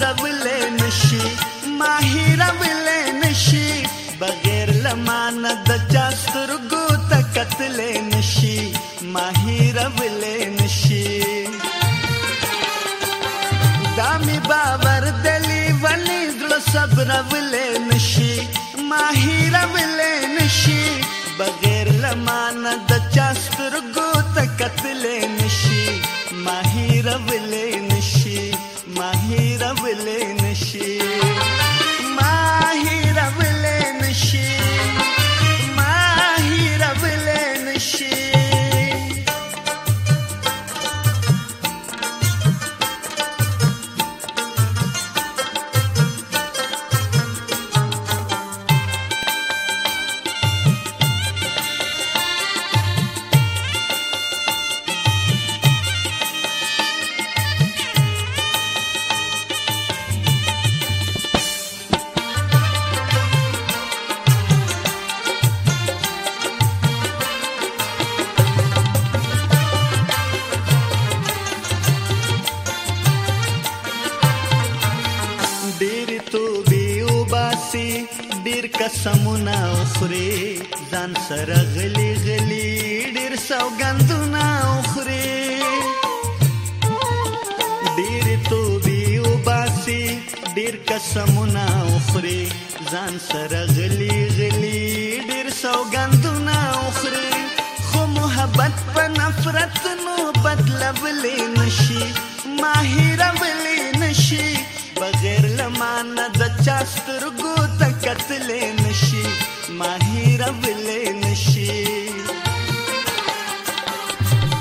रवले नशी माही रवले नशी बगैर लमान दचा सुरगु तकतले नशी माही नशी दामी बाबर दली वनी दल सब रवले नशी माही रवले नशी बगैर लमान दचा सुरगु قسمونه اخري ځان سره غلي غلي ډېر سوګندونه اخري ډېر توبې وباسي ډېر قسمونه اخري ځان سره غلي غلي ډېر سوګندونه اخري خو محبت په نفرت نو بدلولې نشي ماهر ولې نشي بغیر لمانه د چاسترګو कबले नशी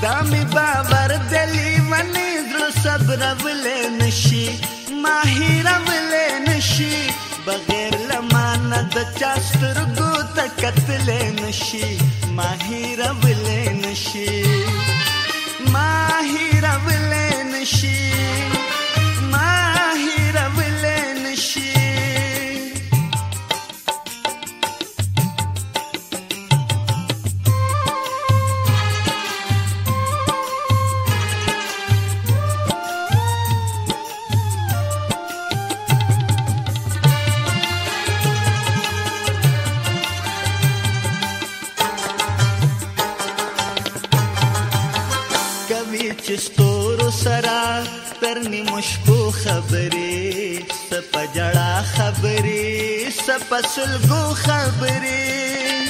दामी बाबर दली मनी सब रबले नशी माही रबले नशी बगेर लमानद चास्त्र गुत कतले नशी माही रबले नशी माही रबले नशी اختر نی مشکو خبرې سپجړه خبرې سپسلګو خبرې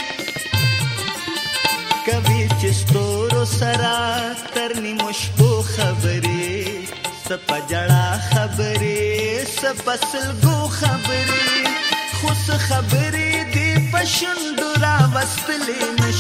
کوي چې ستورو سرا تر نی مشکو خبرې سپجړه خبرې سپسلګو خبرې خوس خبرې دی پښندورا وستلې نش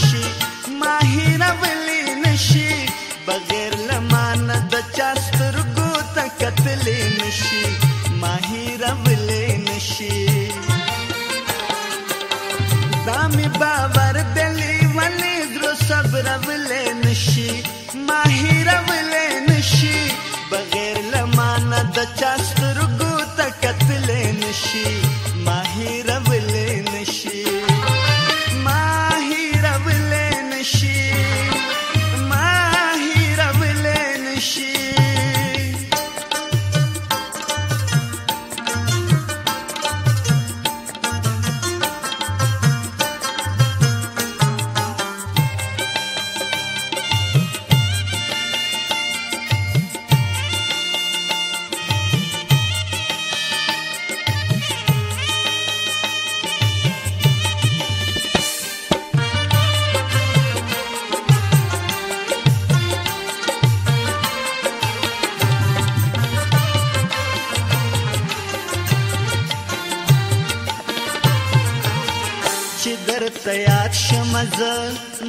دا می باور دلی ولی درو صبر ولی نشی ماهر ولی نشی بغیر لمانه د چاسترګو ته یاد شمز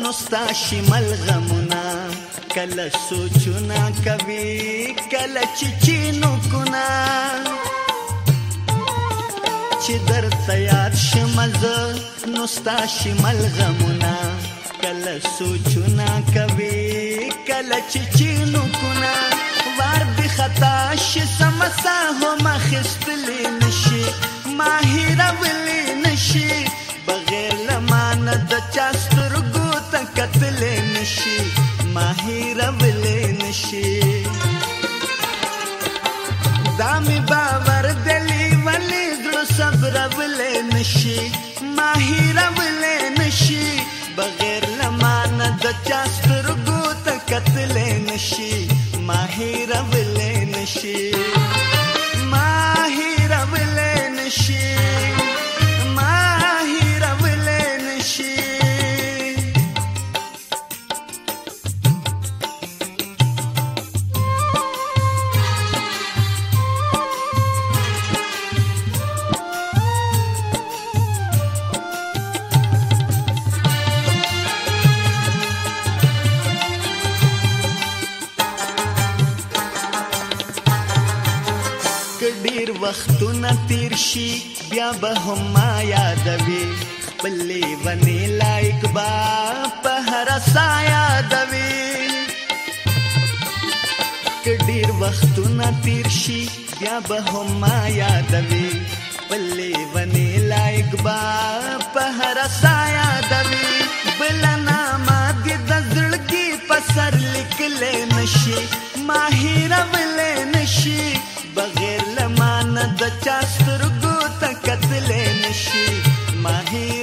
نو ستا شمل غمنا کله سوچنا کوي کله چچینو کنا چې در ته یاد شمز نو ستا شمل غمنا کله سوچنا کوي کله چچینو کنا وار به خطا شي سمسا هم خستلی نشي She. وختونه تیر شي بیا به هم ما یادوي خپل ونی لایک با په هر سا یادوي کډیر وختونه تیر شي بیا به هم ما یادوي خپل ونی لایک با په هر سا یادوي بلنا ما دې د زړګي په سر لیکل نشي ما هیرو لنشي ارمان د چا سترګو ته کتلې نشي ماهي